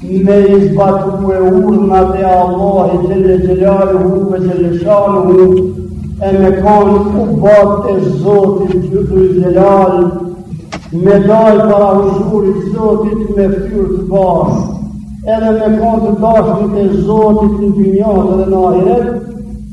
Me i zbatu urdhnat e Allahit xhel-le xhelaluhu ve xhel-le shanuhu, e me konë u bat e zotit gjydu i gjellë, me dal para huzurit zotit me ftyrë të bardhë, edhe me konë të dashtit e zotit në dynja edhe në ahiret,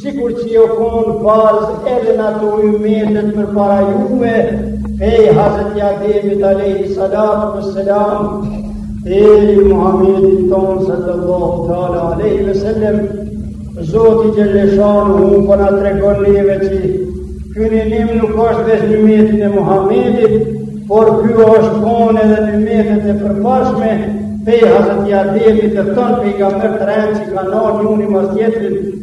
Sikur që jo konë farz edhe në ato ymetet përpara juve, pej Hazreti Ademit alejhi salatu ve selam, deri Muhammedin tonë sallallahu ta'ala aleyhi ve sellem, Zoti xhel-le shanuhu po na tregon neve që ky ninim nuk është veç n'ymetin e Muhammedit, por ky është konë edhe n'ymetet e përparshme, pej Hazreti Ademit dhe tonë pejgamberët rend që kanë ardhë njëni mas tjetrit,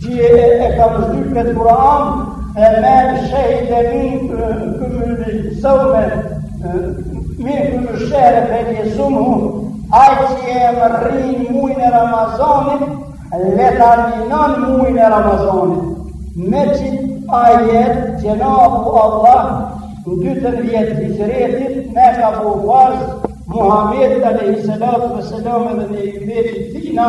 Ti e e ka më zhdy këtë Kur'an, e me shëhi dhe min këmë në zëme, min këmë shëherë për një sumë, ajë që e më rrinë mujnë e Ramazanit, le të aminan mujnë e Ramazanit. Me që ajet, që në abu Allah, në dy të vjetë hijretit, me ka bu farës, Muhammed, dhe i selatë, dhe selatë, dhe i vjetë tina,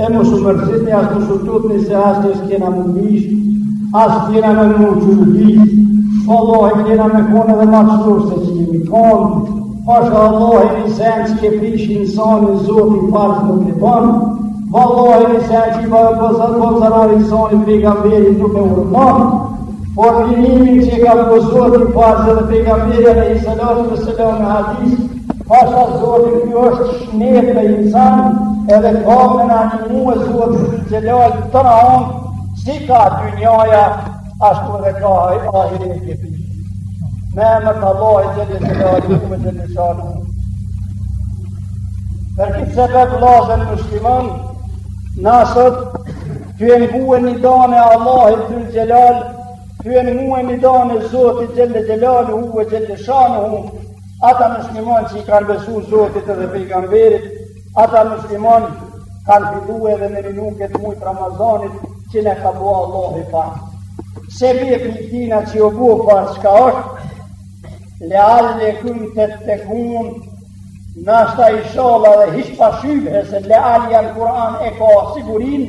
E mos u mërzitni, as mos u tutni, se as njës kena më mishë, as kena me më që në disë, vallahi kena me konë edhe ma t'fortë se që jemi konë, pasha Allahun një sen që e prish insanin, Zoti farz nuk e banë, vallahi një sen që i bon zarar, zarar insanit, pejgamberi nuk e urdhnon, por ninimin e ka bo Zoti farz edhe pejgamberi alejhi salatu ve selam, në hadis, Pasha zoti kjo është shnetë dhe insan edhe ka me në animu e zoti të gjelaj të në onë si ka dy njaja ashtu edhe ka haj ahiri e kjepi. Me më të Allah e gjelë të gjelaj të me gjelë shanë. Për këtë sebeb lazën në shlimon, nasët të e ngu e një dane Allah e të gjelaj, të e ngu e një dane zoti gjelë gjelaj, u e gjelë shanë, Ata musliman që i kanë besu Zotit edhe pejgamberit, ata musliman kanë fillu edhe me ninu këtë mujt e Ramazanit që na ka bo Allahu farz. Sebebi pej tina që ju bo farz çka është, leal-lekum tettekun, nashta ishalla edhe hiç pa shybe, se leal-le-ja n'Kur'an e ka sigurinë,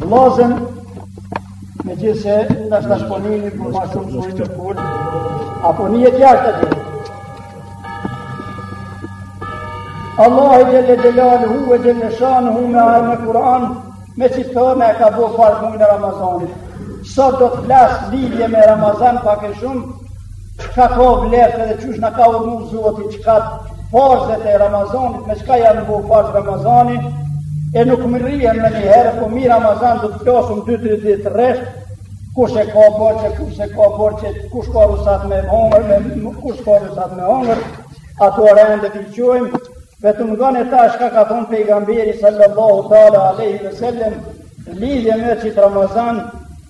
Vllazën, megjithëse nashta s'po nimë për ma shumë shumë shumë shumë apo një jetë jashtë të gjithë. Allahu xhel-le xhelaluhu ve xhel-le shanuhu me arë në Kur'an, Me që tërme e ka bo farz mujnë e Ramazanit. Sot do të flas lidhje me Ramazan pak e shumë, çka ka vlerë dhe qysh na ka urdhnu zoti, çka farzet e Ramazanit, me çka janë bo farz Ramazani, e nuk mrrihen me një herë, po mi Ramazan do të flasim 2-3 ditë rresht, kush e ka borxh, kush s'e ka borxh, kush ka rusat me hongër, kush s'ka rusat me hongër, ato ren do t'i çojmë, Vetëm nga në ta shka ka thonë pejgamberi sallallahu teala alejhi ve sellem, lidhje me qit Ramazan,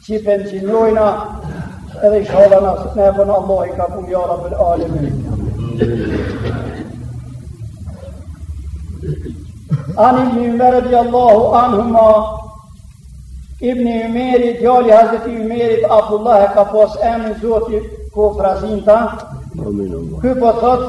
që po e ngjinojna, edhe inshallah në asët na e bën Allahi kabull ja rabel alemin. An Ibni Umer radi Allahu anhuma, Ibni Umeri, djali Hazreti Umerit, Abdullah e ka pos emnin, zoti koftë razi n'ta, Ky po thotë,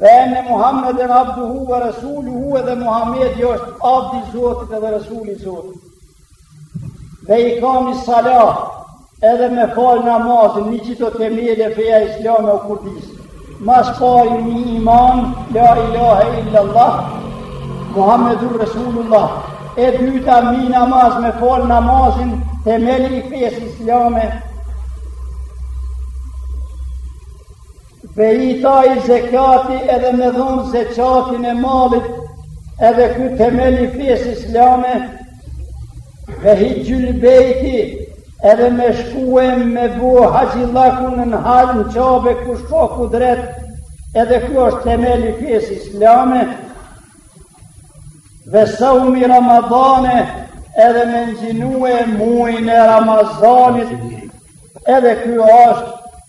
Ve enne Muhammeden abduhu ve Resuluhu edhe Muhammedi është abdi i Zotit edhe Resuli i Zotit. Ve ikami salat edhe me falë namazin mi qito temele feja islame o kurdisë. Ma s'pari mi iman, la ilahe illallah, Muhammedur Resulullah. E dyta mi namaz me falë namazin temele i fesë islame Ve itai zekati edhe me dhonë zekatin e malit, edhe ky temel i fjes islame, ve hixhxhul bejti, edhe me shkue me bu haxhillakun në halë në qabe kush ka kudret, edhe ky është temel i fjes islame, ve saumi ramadane, edhe me ngjinue mujnë e ramazanit, edhe ky është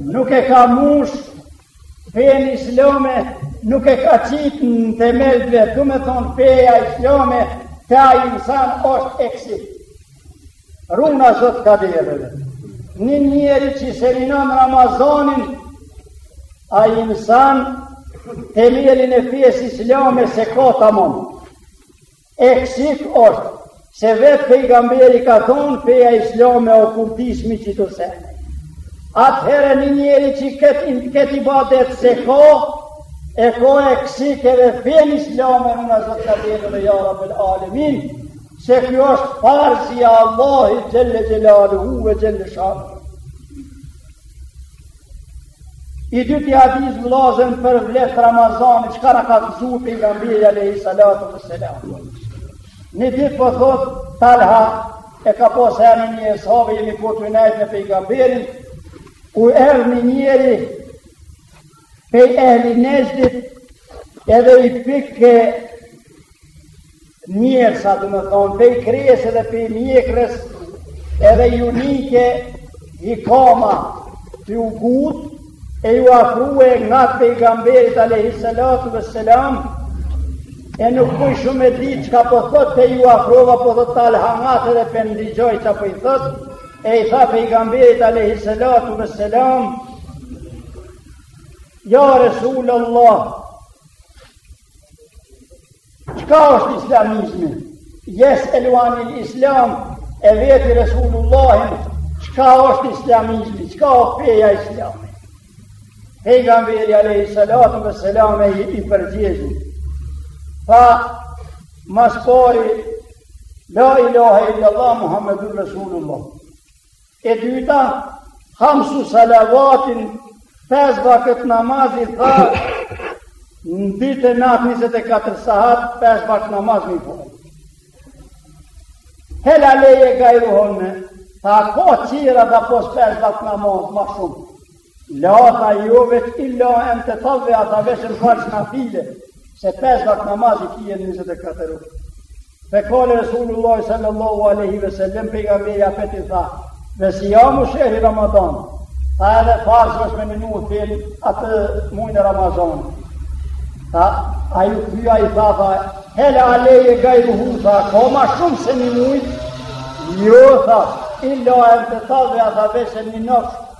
Nuk e ka mush, fejën islame, nuk e ka qitë në temel dhe, domethonë feja islame, te ai insan është eksik. Runa zot ka dhere. Një njeri që s'e ninon Ramazanin, ai insan, temelin e fjes islame s'e ka tamon. Eksik është, se vetë pejgamberi ka thonë feja islame o kurdis mi qito sene. Atëherë një njeri që këtë ibadet s'e ka, e ka eksik edhe fenë islame runa zot ka dhe dhe ja rabel alemin, se ky është farzi Allahi xhele xhelaluhu ve xhele shanuhu. I dy të adiz vlazen për vletë Ramazani, që ka në ka të zhur për nga mbirja le i salatu dhe selamu. Një ditë për po thot, talha, e ka pos e në një esave, jemi po të nejtë në për nga mbirin, u erë një njeri, për e një njëzit, edhe i pikë Njersa, domethonë, pej kresë edhe pej mjekrës, edhe ju nike i kama tu u ngut, e ju afrue ngat Pejgamberit alejhi salatu ve selam, e nuk po mujshum me dit qka po thot tej ju afrova po thot Talha ngat edhe pe ndigjoj qa po i thot e i tha Pejgamberit alejhi salatu ve selam ja Resulallah Qka është islamizmi? Jes'elu anil islam e veti Resulullahin, qka është islamizmi? Qka o feja islami? Pejgamberi alejhi salatu ve selam iu përgjegj. Tha, ma s'pari, la ilaha illallah Muhammedur Resulullah. E dyta, hamsu salavatin, pes vakët namaz i tha, në ditë e natë 24 sahat, pes vakët namaz mi falë. Hel aleje gajruhunne, tha, ka tjera edhe pos pes vakët namaz ma shumë. La tha jo veç illa en tetavvea tha veç n'falsh nafile, se pes vak namaz i kije në 24 orë. Fe kale Resulullah sallallahu aleyhi ve sellem Pejgamberi apet i tha, ve sijamu shehri Ramadan, tha edhe farz është me ninu fill atë mujnë Ramazan. Tha, ai qa i tha, tha, hel aleje gajruhu, tha, ka ma shumë se një muj, jo, tha, illa en tetavvea tha veç n'ninofsh,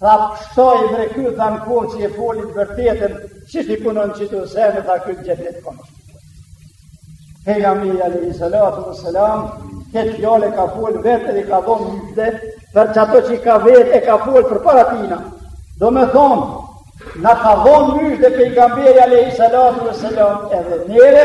Tha pështoj bre ky tha n'koftë që e foli t'vërtetën, që t'i punon qito sene, tha ky xhenet ka. Pejgamberi alayhi salatu wassalam këtë fjalë e ka fol vetë edhe i ka dhënë myzhde për qato që ka vetë e ka fol përpara tina. Do me thonë, na ka dhënë myzhde pejgamberi alayhi salatu wassalam edhe neve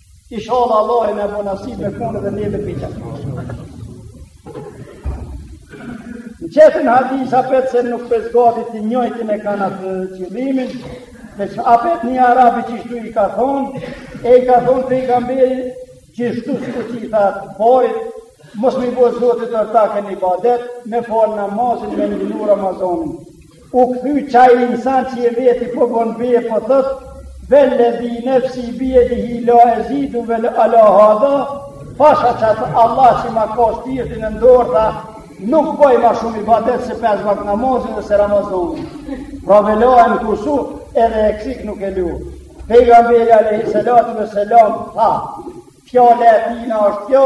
Ishalla Allahu na bo nasib me kon edhe neve pi ta. Në tjetër hadis apet se nuk pes gati të njojtin e kanë atë qëllimin, me që apet një arabi qishtu i ka thonë, e i ka thonë Pejgamberi qishtu sikur që i tha të parit, mos mi bo Zotit ortak në ibadet, me falë namazin me ninu Ramazonin. U kthy qaj insan që e veti po bon be po thot, velledhi nefsi bijedihi la ezidu ve ala hadha, pasha qat Allah që ma ka shpirtin në dorë tha, nuk bëj ma shumë ibadet se pesë vakt namazin dhe se Ramazani. Pra ve la enkusu edhe eksik nuk e lo. Pejgamberi Alejhi Salatu ve Selam tha, fjala e tina është kjo,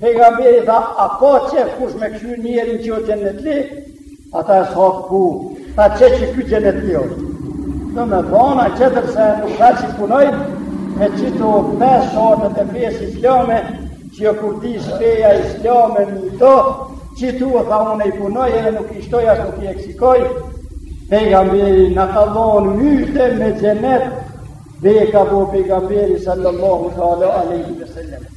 Pejgamberi tha, a ka qef kush me kshyr njerin që o xhenetli? Ata e sa të ku, tha qe qe ky xhenetli o. Domethonë, qetër sen nuk ka që punoj, me qito 5 shartet e fesë islame, që o kurdis feja islame mi to, qito tha unë i punoj, edhe nuk i shtoj, as nuk i eksikoj, pejgamberi na ka dhonë myzhde me xhenet, dhe e ka bo pejgamberi sallallahu alaihi wa sallam.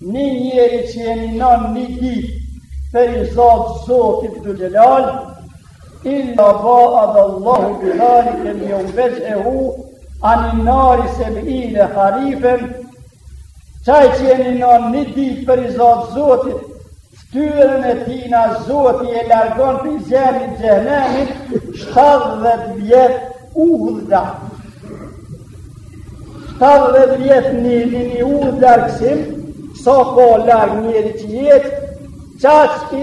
Një njeri që e ninon një ditë për riza të Zotit dhul xhelal, illa ba'adallahu bidhalikel jeum vexhhehu, anin nari seb'ine harifen, qaj që e ninon një ditë për riza të Zotit, Ftyrën e tina Zoti e largon prej zjermit xhehenemit 70 vjet udhë tha. 70 vjet në një një udhë largësim, sa ka larg njeri që ec, qaq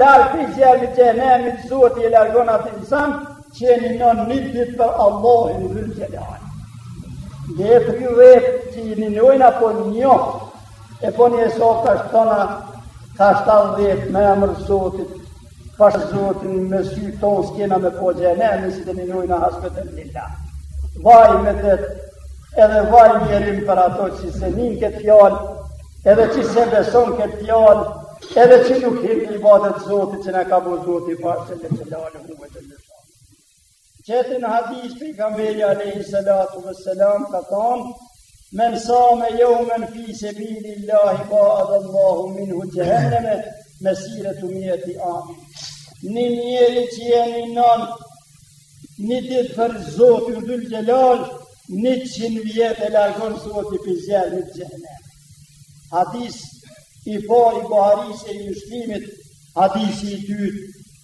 larg prej zjermit xhehenemit, Zoti e largon atë insan, që e ninon një ditë për Allahin dhul xhelal. Dhe e të vetë që i ninojnë apo një, E po një esot të ashtë tona, të ashtë të dhjetë me emër Zotit, pasha Zotin me sy tonë s'kena me pa xhehenem, nëse e ninojna hasbeten lillah. Vaj medet edhe vaj mjerim për ata që s'e nin këtë fjalë, edhe që s'e beson këtë fjalë, edhe që nuk hin në ibadet Zotit që na ka bo Zoti farz xhele xhelaluhu ve teala. Qetrin hadith Pejgamberi Alejhi Salatu ve Selam ka thonë, men same jeumen fi sebilillahi ba'adallahu minhu xhehenneme mesirete mieti amin. Një njeri që e ninon, një ditë për Zotin dhul xhelal, njëqind vjet e largon Zoti prej zjermit xhehenem. Hadithi i pari Buharisë e i Muslimit, hadithi i dytë,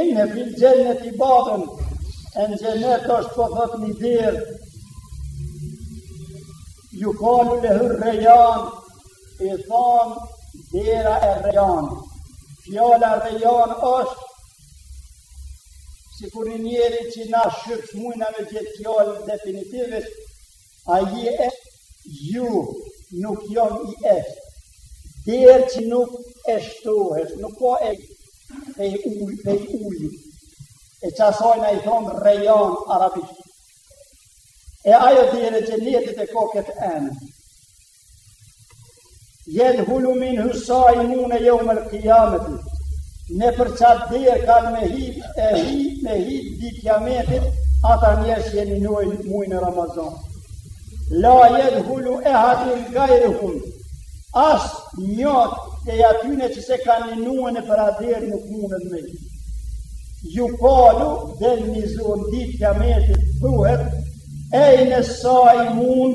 Inne fil xhenneti baben, e në xhenet është po thotë një derë, jukalu lehu errejan, i thonë dera e rejan. Fjala rejan është, sikur një njeri që na shqyp s'mujna me gjetë fjalë definitivisht, A je e ju nuk jam i eshtë, derë që nuk eshtohesh, nuk ka e pe i ujë, pe i ujë, e që asajna i thonë rejan arabisht. E ajo derë e gjenetit e ka këtë emën, Jedhulu minhu saimune jeumel kijameti, nëpër qat derë kanë me hi, e hi, me hi, ditë kiametit, ata njerëz që e minojnë mujin e Ramazanit. La jedhulu ehadun gajruhum, asnjë prej atyne që s'e kanë minue nëpër at derë nuk munden me hi. Jukalu dhe një zonë ditë kiametit, thuhet, ejne saimun,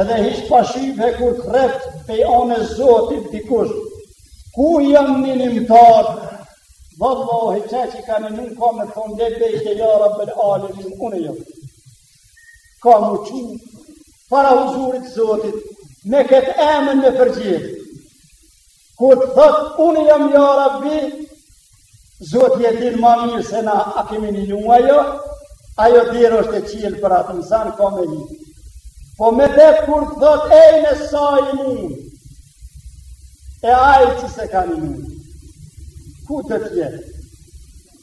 Edhe hiç pa shybe kur thrret pej anës Zotit dikush. Ku janë minimtar? Vallahi që që ka minu ka me thonë dhe dhe dhe ja rabel alemin unë jam. Ka m'u çu para huzurit Zotit me këtë emën me u përgjigj. Kur të thot, unë jam ja rabbi, Zoti e din ma mirë se na a kemi minu a jo, ajo derë është e çilë për atë insan, ka me hi. Po medet kur të thot, ejne saimun, e ai që s'e ka minu, ku do të jetë?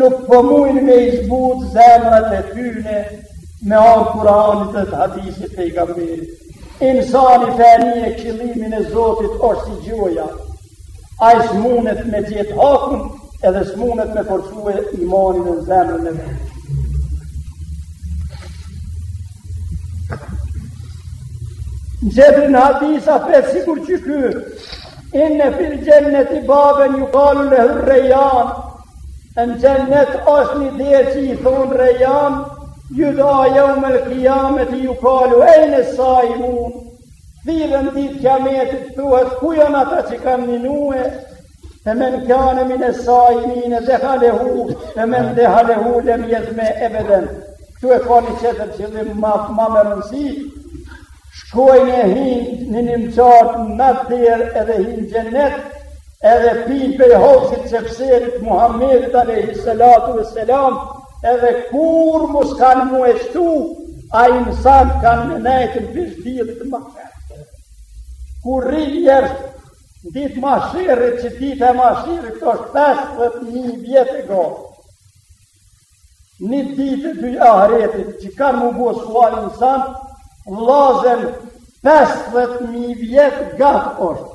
Nuk po mujnë me i zbut zemrat e tyne me anë Kuranit dhe të hadisit Pejgamberit. Insani pa e nie kelamin e Zotit është si gjoja, ai s'munet me gjet hakun edhe s'munet me forcue imanin dhe zemrën e vet. Në tjetrin hadis apet sikur qiky, inne fil gjenneti baben jukalu lehu rrejan, Në gjennet është një derë që i thonë rejan, jud'a jeumel kiameti jukalu ejne saimun, thirren ditë kiametit thuhet ku janë ata që kanë minue, fe men kane mines saimine dehalehu, ve men dehalehu lem jadhme ebeden. Këtu e ka një qetër qëllim ma, ma me rëndësi, Shkojnë e hinë në një n'qat derë edhe hinë gjenet, edhe pi pej havzit Kevserit Muhammedit alejhi salatu ve selam, edhe kurr mos kanë m'u eshtu, ai insan ka me nejtë në pishë diellit në mahsher. Kur rrin jërë, në ditë mahsherit, që dita e mahsherit është 50.000 vjet e gatë. Një ditë e dy, ahretit që kanë m'u bo sual insan, vllazën 50.000 vjet e gatë është.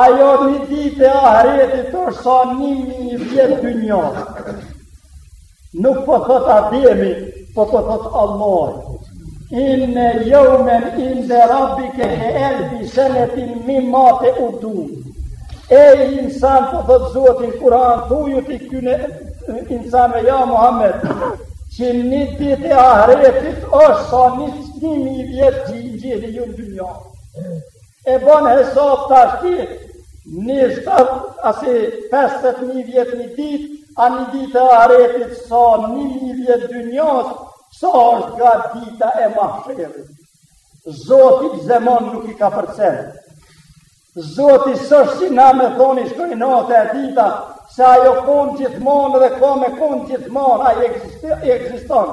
Ajo një ditë e ahretit është sa 1.000 vjet të dynjas. Nuk po thot Ademi, po po thot Allahi. Inne jomen inde rabike ke elfi senetin mimma teuddun. Ej insan po thot zoti n'kuran thuju ti këtyne insanve ja Muhammed që një dit e ahretit është sa një një mijë vjetë që i njehni ju në dynja. E bën hesab tash ti, një shtatë, asi 50.000 vjetë një ditë, a një ditë e ahretit sa një mijë vjetë dynjas, sa është nga dita e mahsherit. Zoti zemon nuk i ka për sen. Zoti s'është si na me thon i shkon nata e dita, se aj o konë gjithmonë dhe ka me konë gjithmonë, ai ekziston.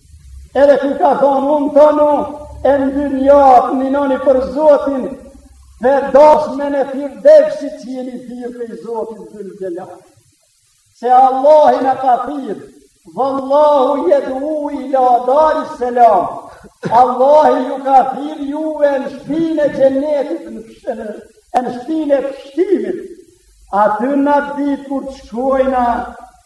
Edhe ku ka thonë unë tonu, e në dynja të ninoni për Zotin, dhe dasmen e firdevsit që jeni thirë për Zotin dhul xhelal. Se Allahi na ka thirë, vallahu jed'u ila daris selam, Allahi ju ka thirë ju e në shpinë e xhenetit, e në shpinë e pshtimit, aty n'atë ditë kur të shkojna,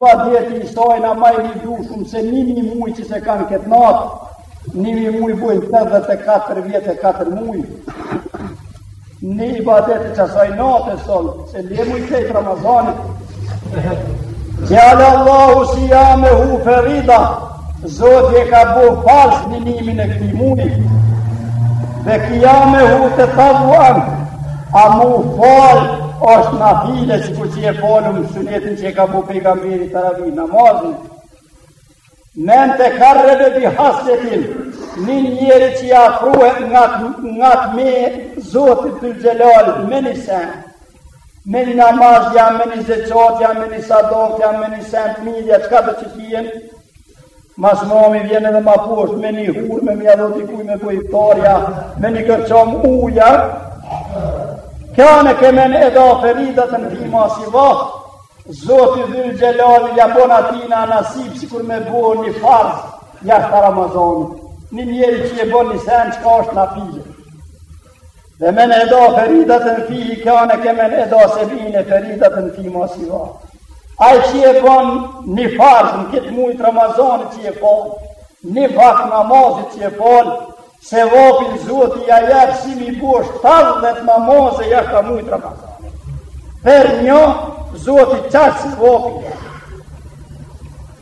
Ibadeti i saj a ma i dobishum se një mijë muj që s'e kanë këtë natë, një mijë muj bojnë tetëdhetë e katër vjetë e katër muj. Një ibadet i qasaj nate sall, se le muji kejt i Ramazanit. Xhealallahu sijamehu ferida, Zoti e ka bo farz ninimin e këti mujit, ve kijamehu tetavvuan, a m'u fal është nafile që ku që e falum sunetin që e ka bo pejgamberi teravi namazin. Men tekarrebe bi hasletin, një njeri që i afrohet ngat me zotit dhul xhelal, me një sen, me një namaz, ja me një zeqat, ja me një sadak, ja me një sen t'mira, qka do që t'jen, masmrami vjen edhe ma poshtë, me një hurme m'ja dhon dikuj me bo iftar, ja me një kërqam uja, kane kemen edda feridaten fima sivah, Zoti dhul xhelali, ja bon atina nasib, sikur me bo një farz, jashtë Ramazanit, një njeri që e bon një sen, qka është nafile. Ve men edda feridaten fihi kane kemen edda seb'ine feridaten fima siva. Ai që e bon një farz në këtë mujtë Ramazani që e bon, një vakt namazit që e fal, sevopin zoti ia jep si m'i bo shtatëdhetë namaze jashta mujtë Ramazani. Për një, zoti qaq sevopin.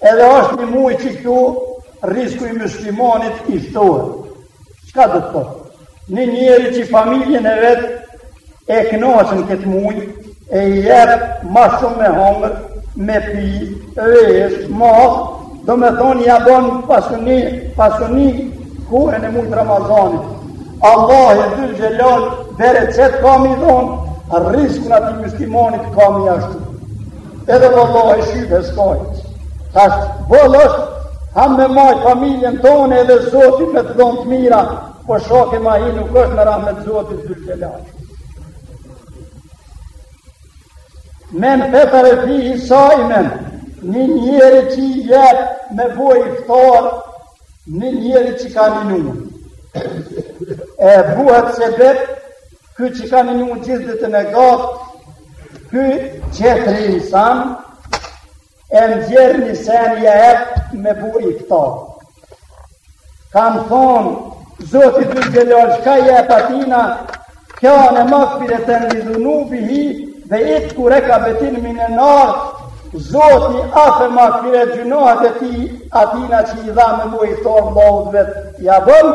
Edhe është një muj që këtu rrizku i muslimanit i shtohet. Çka do të thotë? Një njeri që familjen e vet e kënaq në këtë muj, e i jep ma shumë me hongër, me pi, vesh, math, domethonë ja bon pasuni, pasuni kohën e mujt Ramazanit. Allahu dhul-xhelal, bereqet ka me i dhonë, rrizkun atij muslimanit ka me ia shtu. Edhe vallahi shybe s'ka. Tash, boll është, hem me majtë familjen tonë edhe Zoti me të dhonë të mira, po shaka e mahi nuk është me rahmet Zotit dhul-xhelal. Men fettare fihi saimen, një njeri që i jep me bo iftar, një njeri që ka ninu. E bohet sebep Ky që ka në një gjithë dhe të me gotë, ky që të rinë sanë, e në gjerë një senë ja epë me bu i këto. Kanë thonë, zotit dhe gjelërë, shka i epë atina, kjo në makë për e të në lidhunu bihi, dhe i të kure ka betin më në narë, zotit afe makë për e gjynohet e ti atina që i dha me bu i këto, dhe ja bëmë,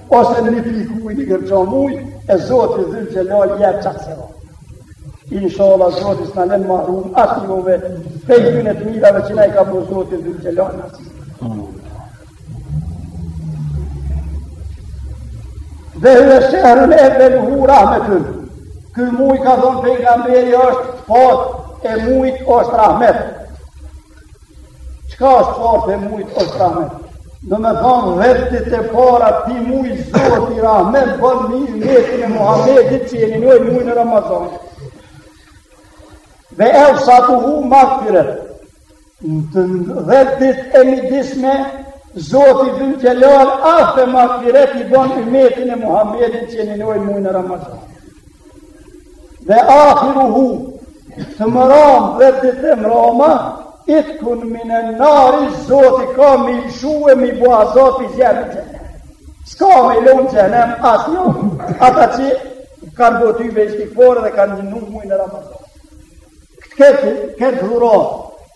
Ose në një fliku i një gërqa muj, e Zoti dhul-xhelali e qatë se rrë. Inshallah, Zoti s'na len mahrum, asnjo neve, prej atyne të mirave që na ka bo Zoti dhul-xhelali nasip. Ve huve shehrun evveluhu rahmetun, ky muj ka thonë pejgamberi është parta e mujt është rahmetë. Qka është farë të mujtë është rahmet? Në me thonë dheftit të para ti mujtë zotë i rahmet, bërë një i mjetë në Muhammedit që jeni nëjë mujtë në Ramazan. Dhe e sa të hu makfiret, në të dheftit e midisme, zotë i dhëmë që lërë, ahë të makfiret i bërë një mjetë në Muhammedit që jeni nëjë mujtë në Ramazan. Ve akhiruhu, të mramë dhetë ditë e mrama, itkun minen-nari, Zoti ka me i lshu e me i bo azat pi zjermit xhehenem. S'ka me i lon n'xhehenem asnjo, ata që kanë bo tevbe istigfar dhe kanë ninu mujin e Ramazan. Këtë këtë dhuratë,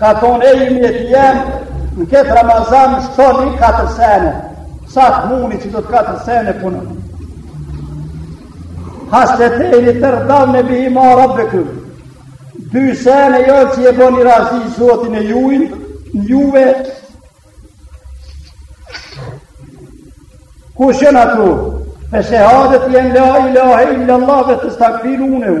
Ka thonë ej ymeti jem, në këtë Ramazan shtoni katër sene, sa të muni që do të katër sene punë. Hasletejni turdune bihima rabbekum. Dy sene jon që e boni razi Zotin e juin, në juve. Kush jan ato? Fe shehadetu en la ilahe illa Allah ve testagfirunehu.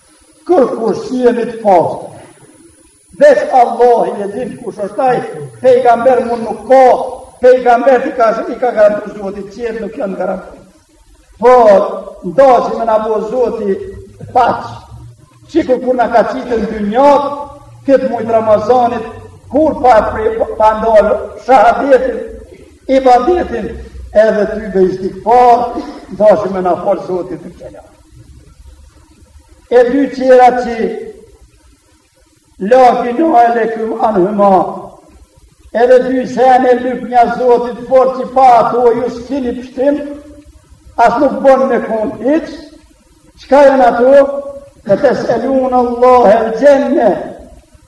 Kërkush s'jemi të pastër, veç Allahi e din kush është aj, pejgamber mund nuk ka, pejgamber i ka, i ka garantu Zoti, tjerët nuk janë garantu. Por, ndashti me na bo Zoti paq, si kur kur na ka qitë në dynja, këtë muj t'Ramazanit, kurrë pa, pa ndalë shahadetin, ibadetin, edhe tybe istigfar, ndashti me na falë Zoti të kjelja. e dy tjerat që la gina lekum anhuma, edhe dy sene lypnja Zotit fort që pa ato ju s'kini pshtim, as nuk bënë me konë hiç, çka jon ato, fe teselunallahe el xhenne,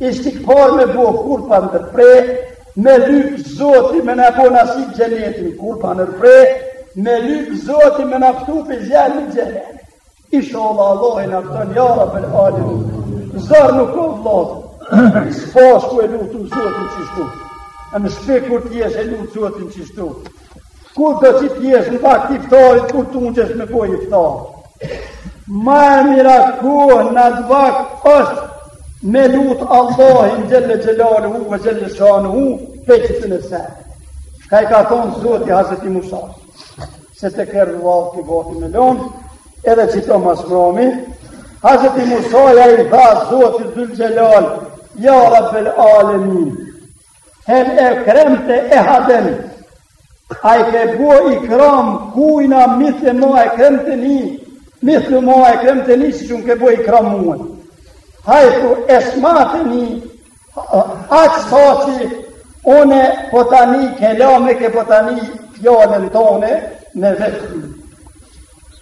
Istigfar me bo kurrë pa ndërpre, me lyp zoti me na bo nasip xhenetin kurrë pa ndërpre, me lyp zoti me na pshtu prej zjermit xhehenemit. Inshallah Allah e na fëtën ja Rabbel alemin, zor nuk o vlatë, s'bashku e lutum zotin qishtu, në shpi kur t'jesh e lut zotin qishtu, Kurdo që t'jesh në vakt t'iftarit, kur t'ungjesh me bo iftar? Ma e mira kohë n'atë vakt është me lutë Allahin xhelle xhelaluhu, ve xhelle shanuhu, pe shihni se çka i ka thonë Zoti hazreti Musa, se të kërë valë t'i vati me lonë, edhe qito mas mrami, hazreti Musa ja i tha Zotit dhul xhelal, ja rabbel alemin, Hel ekremte ehaden, a i ke bo ikram kujna mithle ma ekremteni, mithle ma ekremteni, si që më ke bo ikram mua. Hajthu esma'teni, aq sa që une po ta ni kelameke po ta ni fjalën tone me veti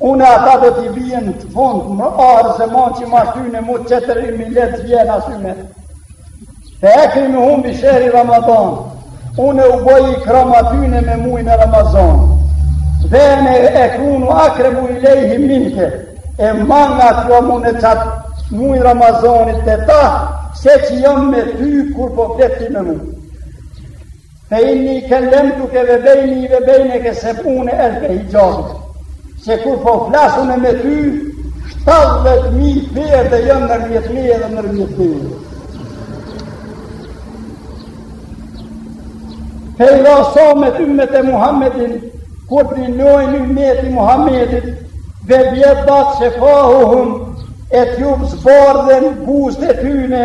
Unë ata do t'i vijen në fund në ahir zeman që mas tyne mo tjetër milet të vjen asy me. Ve ekrimhum bi shehri Ramadan, une u boj ikram atyne me mujn e Ramazanit. Ve ene ekunu akrebu ilejhi minke, e ma ngat jom une qat muj Ramazanit te ta, se që jam me ty kur po flet me mu. Fe inni kellemtuke ve bejni ve bejneke seb'une elfe hixhab. Se kur po flas une me ty, 70.000 perde janë nërmjet meje dhe nërmjet teje. Fe idha samet ummetu Muhammedin, kur t'ninojnë ymeti Muhammedit, vebjeddat shifahuhum, e t'ju zbardhen buzët e tyne,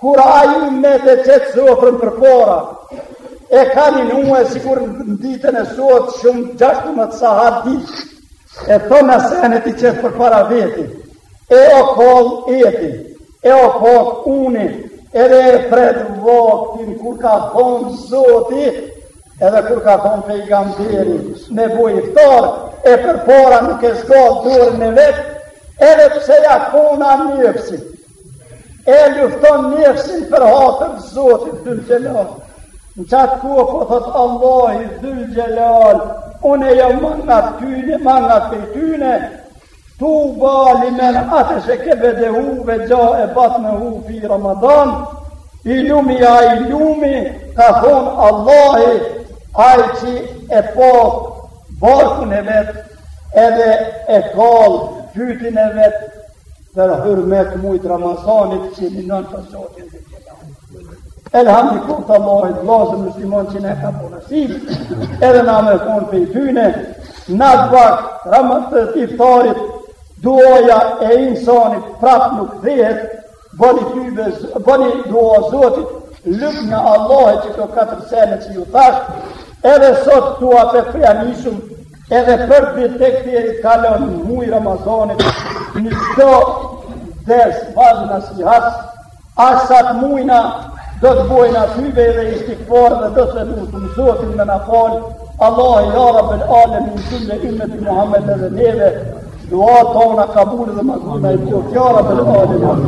Kur ai ummet e qet sofrën përpara, e ka ninue sikur në ditën e sotshme gjashtumdhet sahat ditë, e tona senet i qet përpara veti, e u kall eti, e u kall uni, edhe e pret vaktin, kur ka thonë zoti, edhe kur ka thonë pejgamberi, me bo iftar, e përpara nuk e zgat dorën e vet, edhe pse ja ka ona nefsit. E lufton nefsin për hatër të Zotit dhul xhelal. Në qat kohë po thot Allahi dhul xhelal, unë e jam ma ngat tyne, ma ngat prej tyne, tuba limen atishe kebeduhu ve xhae batnuhu fi Ramadan, i lumi ai i lumi, ka thonë Allahi ai që e tha barkun e vet, edhe e kall fytin e vet, Për hyrmet mujit Ramazanit që ninon për Zotin dhul Xhelal. Elhamdi kur të Allahit, vllazën muslimon që na ka mundësu, edhe na me konë prej tyne, në atë vakt Ramazanit iftarit, duaja e insanit prapë nuk kthehet, bëni teube, bëni dua Zotit, lypni Allahit qëto katër sene që ju thashë, edhe sot të apë e fria njësëm, Edhe përderi të kalon muji Ramazanit, në çdo ders, vaz, nasihat, sa t'mujna do të bojnë teube dhe istigfar dhe do të të të Zotin me na falë, Allah ja rabel alemin ymeti i Muhammed edhe neve, duat tona kabull dhe mazuna i kjo ja rabel alemin.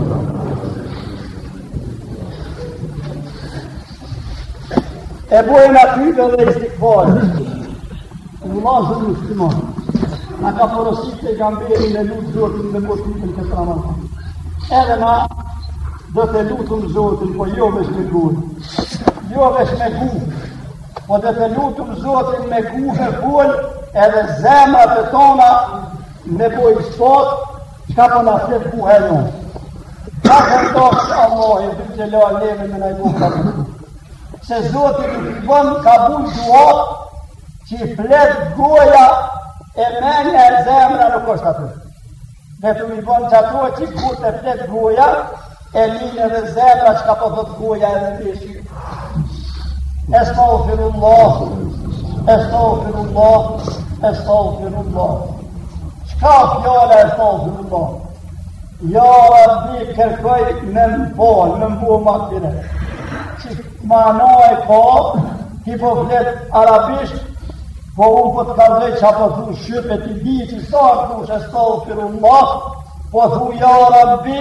E bojna teube dhe istigfar. Vllazën muslimon. Na ka porosit pejgamberi me lut zotin dhe postitin të traman. Edhe na do ta lutim zotin, po jo veç me guhë. Jo veç me guhë. Po do ta lutim zotin me guhë me fol, edhe zemrat tona me bo ispat, Qka po na flet guha jon? Ka kërtosh Allahi dhe të lua leve me në gjuhë Se Zoti nuk i bon kabull duat që i flet goja e menja e zemra nuk është aty. Do t'i bon qato qi kur e flet goja E nin edhe zemra çka po thot goja e rëndësi. Estagfirullah, estagfirullah, estagfirullah. Qka fjala estagfirullah? Ja, rabbi, kërkoj me më falë, me më bo magfiret. Që ma nëaj po, ti po flet arabisht, po unë po të kallzoj çka po thu shqip e ti di që sa të thush estagfirullah, po thu ja, rabbi,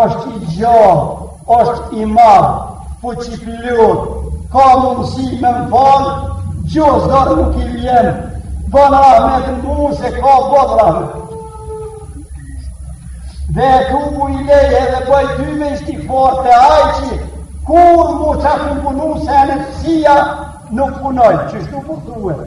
është i gjallë, është i madh, fuqiplotë, ka mundësi me më falë, gjë zor nuk i vjen, bënë rahmet në mu se ka bënë rahmet. Dhe duke u i lejë dhe bëj dy me istigfar të ai qi, kur m'u çu me punu se energjia, nuk punoj, që shtu ku të uërë.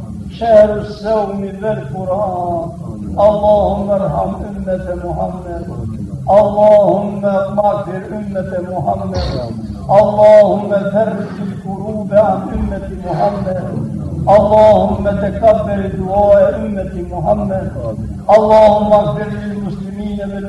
شهر الصوم والقران اللهم ارحم أمة محمد اللهم اغفر أمة محمد اللهم فرج الكروب عن أمة محمد اللهم تكبر دعاء أمة محمد اللهم اغفر للمسلمين